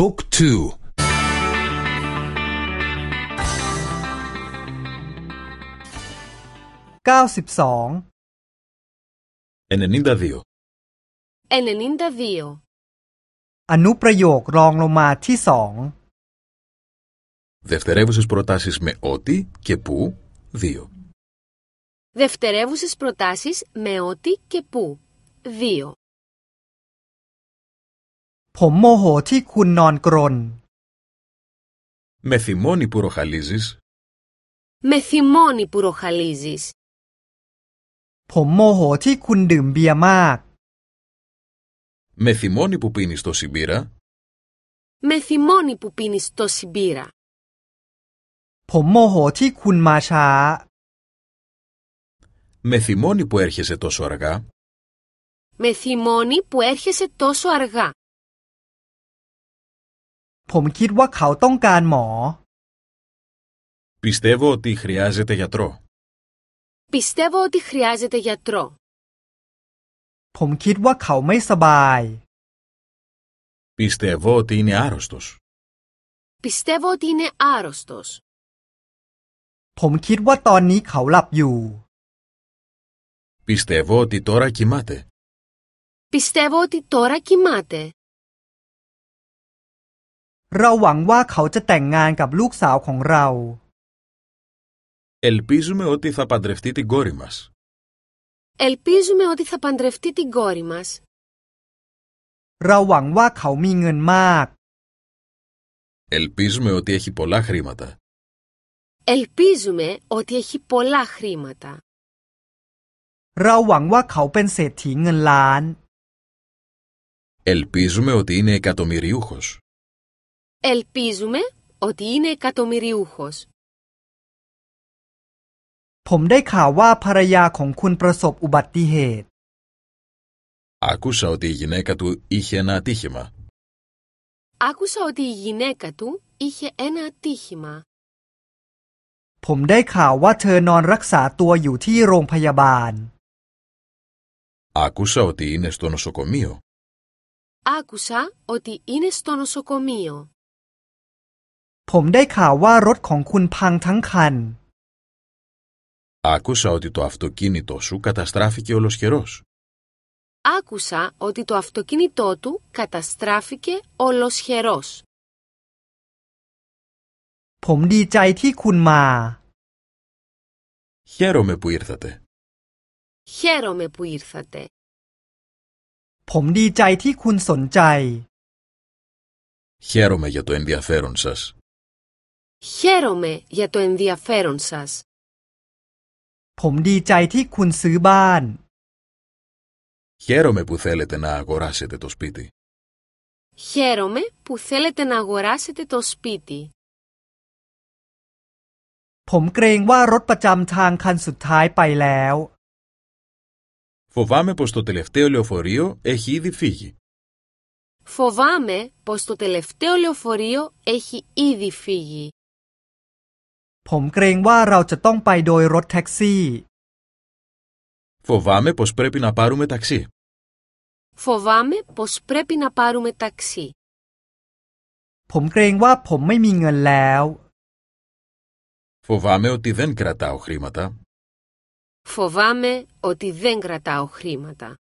Book 2 92 92. 92. อนุประโยครองลงมาที่สอง Δευτερεύουσες προτάσεις με ότι και που 2. Δευτερεύουσες προτάσεις με ό,τι και που. 2. ผมโมโหที่คุณนอนกรน Με θυμώνει που ροχαλίζεις. Με θυμώνει που ροχαλίζεις. ผมโมโหที่คุณดื่มเบียร์มาก Με θυμώνει που πίνεις τόση μπύρα. Με θυμώνει που πίνεις τόση μπύρα. ผมโมโหที่คุณมาช้า Με θυμώνει που έρχεσαι τόσο αργά. Με θυμώνει που έρχεσαι τόσο αργά. ผมคิดว่าเขาต้องการหมอ Πιστεύω ότι χρειάζεται γιατρό. Πιστεύω ότι χρειάζεται γιατρό. ผมคิดว่าเขาไม่สบาย Πιστεύω ότι είναι άρρωστος. Πιστεύω ότι είναι άρρωστος. ผมคิดว่าตอนนี้เขาหลับอยู่ Πιστεύω ότι τώρα κοιμάται. Πιστεύω ότι τώρα κοιμάται. เราหวังว่าเขาจะแต่งงานกับลูกสาวของเรา Ελπίζουμε ότι θα παντρευτεί την κόρη μας. Ελπίζουμε ότι θα παντρευτεί την κόρη μας. เราหวังว่าเขามีเงินมาก Ελπίζουμε ότι έχει πολλά χρήματα. Ελπίζουμε ότι έχει πολλά χρήματα. เราหวังว่าเขาเป็นเศรษฐีเงินล้าน Ελπίζουμε ότι είναι εκατομμυριούχος. Ελπίζουμε ότι είναι εκατομμυριούχος. ผมได้ข่าวว่าภรรยาของคุณประสบอุบัติเหตุ Άκουσα ότι η γυναίκα του είχε ένα ατύχημα. Άκουσα ότι η γυναίκα του είχε ένα ατύχημα. ผมได้ข่าวว่าเธอนอนรักษาตัวอยู่ที่โรงพยาบาล Άκουσα ότι είναι στο νοσοκομείο. Άκουσα ότι είναι στο νοσοκομείο. ผมได้ข่าวว่ารถของคุณพังทั้งคัน Άκουσα ότι το αυτοκίνητό σου καταστράφηκε ολοσχερός. Άκουσα ότι το αυτοκίνητό του καταστράφηκε ολοσχερός. ผมดีใจที่คุณมา Χαίρομαι που ήρθατε. Χαίρομαι που ήρθατε. ผมดีใจที่คุณสนใจ Χαίρομαι για το ενδιαφέρον σας. Χαίρομαι για το ενδιαφέρον σας. ผมดีใจที่คุณซื้อบ้าน Χαίρομαι που θέλετε να αγοράσετε το σπίτι. Χαίρομαι που θέλετε να αγοράσετε το σπίτι. ผมเกรงว่ารถประจำทางคันสุดท้ายไปแล้ว Φοβάμαι πως το τελευταίο λεωφορείο έχει ήδη φύγει. Φοβάμαι πως το τελευταίο λεωφορείο έχει ήδη φύγει. ผมเกรงว่าเราจะต้องไปโดยรถแท็กซี่ Φοβάμαι πως πρέπει να πάρουμε ταξί. Φοβάμαι πως πρέπει να πάρουμε ταξί. ผมเกรงว่าผมไม่มีเงินแล้ว Φοβάμαι ότι δεν κρατάω χρήματα. Φοβάμαι ότι δεν κρατάω χρήματα.